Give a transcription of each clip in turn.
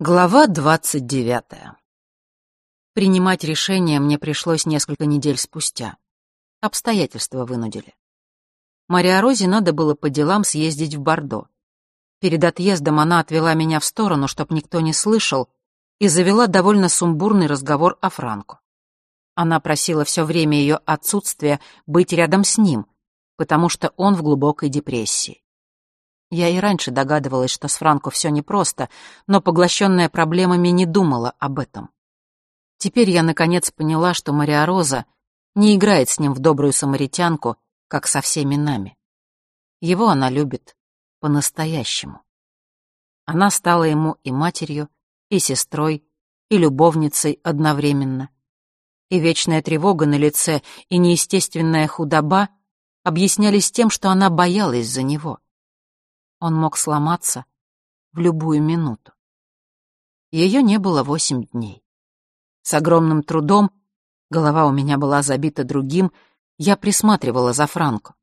Глава двадцать девятая. Принимать решение мне пришлось несколько недель спустя. Обстоятельства вынудили. Мария Розе надо было по делам съездить в Бордо. Перед отъездом она отвела меня в сторону, чтоб никто не слышал, и завела довольно сумбурный разговор о Франко. Она просила все время ее отсутствия быть рядом с ним, потому что он в глубокой депрессии. Я и раньше догадывалась, что с Франко все непросто, но, поглощенная проблемами, не думала об этом. Теперь я, наконец, поняла, что Мария Роза не играет с ним в добрую самаритянку, как со всеми нами. Его она любит по-настоящему. Она стала ему и матерью, и сестрой, и любовницей одновременно. И вечная тревога на лице, и неестественная худоба объяснялись тем, что она боялась за него — он мог сломаться в любую минуту. Ее не было восемь дней. С огромным трудом, голова у меня была забита другим, я присматривала за Франко.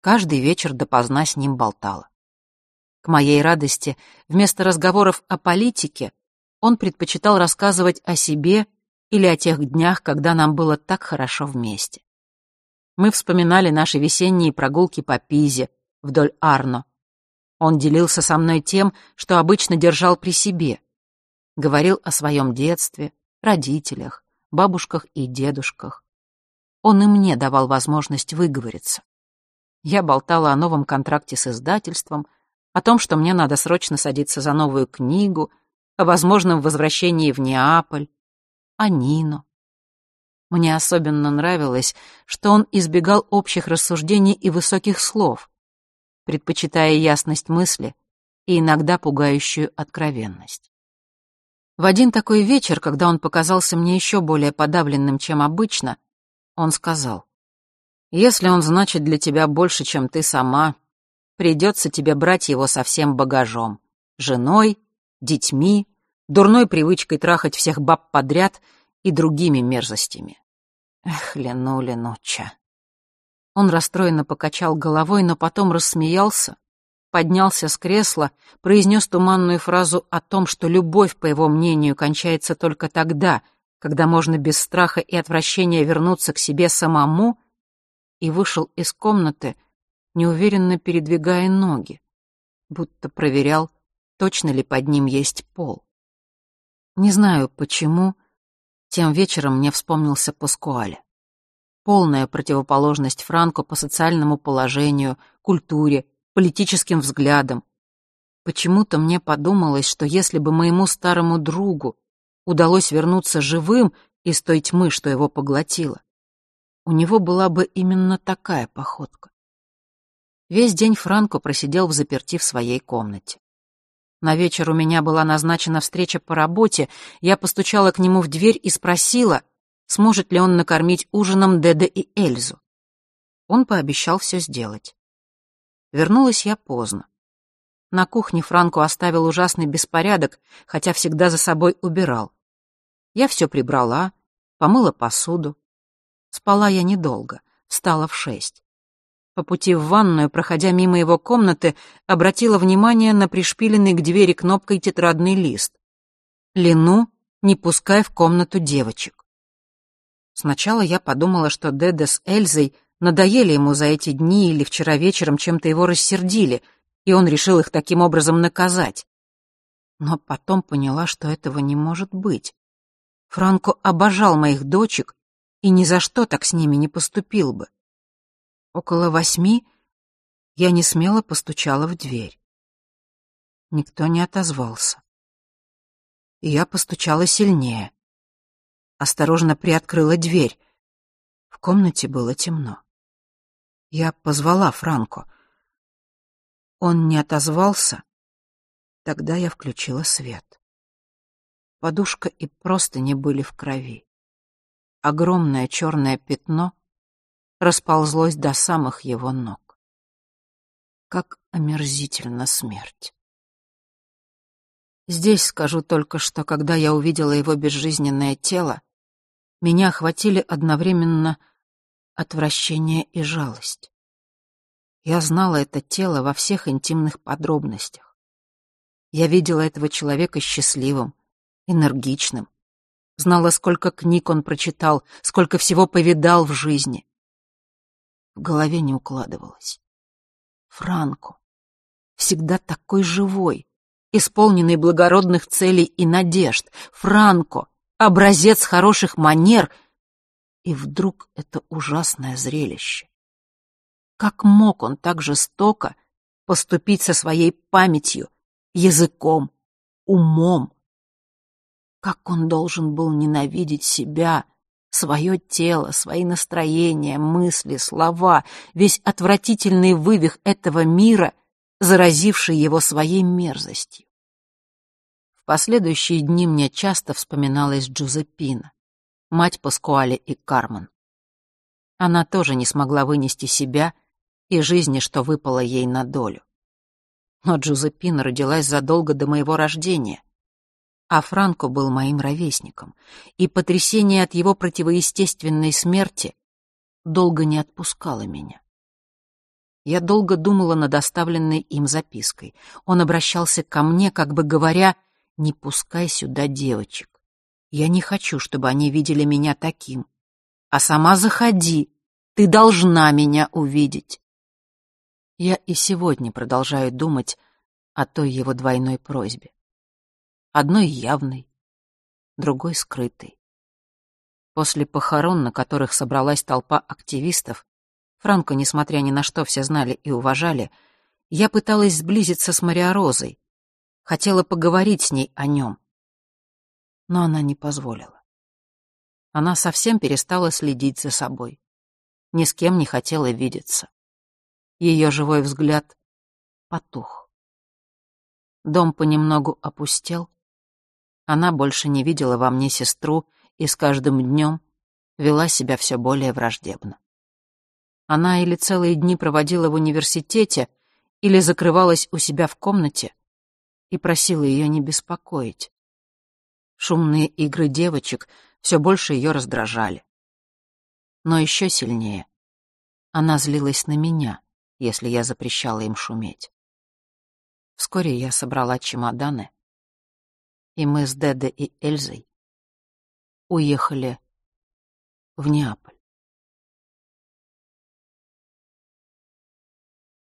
Каждый вечер допоздна с ним болтала. К моей радости, вместо разговоров о политике, он предпочитал рассказывать о себе или о тех днях, когда нам было так хорошо вместе. Мы вспоминали наши весенние прогулки по Пизе, вдоль Арно, он делился со мной тем, что обычно держал при себе. Говорил о своем детстве, родителях, бабушках и дедушках. Он и мне давал возможность выговориться. Я болтала о новом контракте с издательством, о том, что мне надо срочно садиться за новую книгу, о возможном возвращении в Неаполь, о Нино. Мне особенно нравилось, что он избегал общих рассуждений и высоких слов, предпочитая ясность мысли и иногда пугающую откровенность. В один такой вечер, когда он показался мне еще более подавленным, чем обычно, он сказал, «Если он значит для тебя больше, чем ты сама, придется тебе брать его со всем багажом, женой, детьми, дурной привычкой трахать всех баб подряд и другими мерзостями». Эх, Лену, Ленуча. Он расстроенно покачал головой, но потом рассмеялся, поднялся с кресла, произнес туманную фразу о том, что любовь, по его мнению, кончается только тогда, когда можно без страха и отвращения вернуться к себе самому, и вышел из комнаты, неуверенно передвигая ноги, будто проверял, точно ли под ним есть пол. Не знаю почему, тем вечером мне вспомнился Паскуале полная противоположность Франко по социальному положению, культуре, политическим взглядам. Почему-то мне подумалось, что если бы моему старому другу удалось вернуться живым из той тьмы, что его поглотила, у него была бы именно такая походка. Весь день Франко просидел в заперти в своей комнате. На вечер у меня была назначена встреча по работе, я постучала к нему в дверь и спросила, сможет ли он накормить ужином Деда и Эльзу. Он пообещал все сделать. Вернулась я поздно. На кухне Франко оставил ужасный беспорядок, хотя всегда за собой убирал. Я все прибрала, помыла посуду. Спала я недолго, встала в шесть. По пути в ванную, проходя мимо его комнаты, обратила внимание на пришпиленный к двери кнопкой тетрадный лист. «Лину, не пускай в комнату девочек». Сначала я подумала, что Деда с Эльзой надоели ему за эти дни или вчера вечером чем-то его рассердили, и он решил их таким образом наказать. Но потом поняла, что этого не может быть. Франко обожал моих дочек и ни за что так с ними не поступил бы. Около восьми я не смело постучала в дверь. Никто не отозвался. И я постучала сильнее осторожно приоткрыла дверь. В комнате было темно. Я позвала Франко. Он не отозвался. Тогда я включила свет. Подушка и просто не были в крови. Огромное черное пятно расползлось до самых его ног. Как омерзительна смерть. Здесь скажу только, что когда я увидела его безжизненное тело, меня охватили одновременно отвращение и жалость. Я знала это тело во всех интимных подробностях. Я видела этого человека счастливым, энергичным. Знала, сколько книг он прочитал, сколько всего повидал в жизни. В голове не укладывалось. Франко. Всегда такой живой, исполненный благородных целей и надежд. Франко. Образец хороших манер. И вдруг это ужасное зрелище. Как мог он так жестоко поступить со своей памятью, языком, умом? Как он должен был ненавидеть себя, свое тело, свои настроения, мысли, слова, весь отвратительный вывих этого мира, заразивший его своей мерзостью. Последующие дни мне часто вспоминалась Джузеппина, мать Паскуале и Кармен. Она тоже не смогла вынести себя и жизни, что выпало ей на долю. Но Джузеппина родилась задолго до моего рождения, а Франко был моим ровесником, и потрясение от его противоестественной смерти долго не отпускало меня. Я долго думала над оставленной им запиской. Он обращался ко мне, как бы говоря, «Не пускай сюда девочек. Я не хочу, чтобы они видели меня таким. А сама заходи, ты должна меня увидеть». Я и сегодня продолжаю думать о той его двойной просьбе одной явной, другой скрытой. После похорон, на которых собралась толпа активистов, Франко, несмотря ни на что, все знали и уважали, я пыталась сблизиться с Мариорозой, хотела поговорить с ней о нем. Но она не позволила. Она совсем перестала следить за собой. Ни с кем не хотела видеться. Ее живой взгляд потух. Дом понемногу опустел, она больше не видела во мне сестру и с каждым днем вела себя все более враждебно. Она или целые дни проводила в университете, или закрывалась у себя в комнате и просила ее не беспокоить. Шумные игры девочек все больше ее раздражали. Но еще сильнее она злилась на меня, если я запрещала им шуметь. Вскоре я собрала чемоданы и мы с Дедо и Эльзой уехали в Неаполь.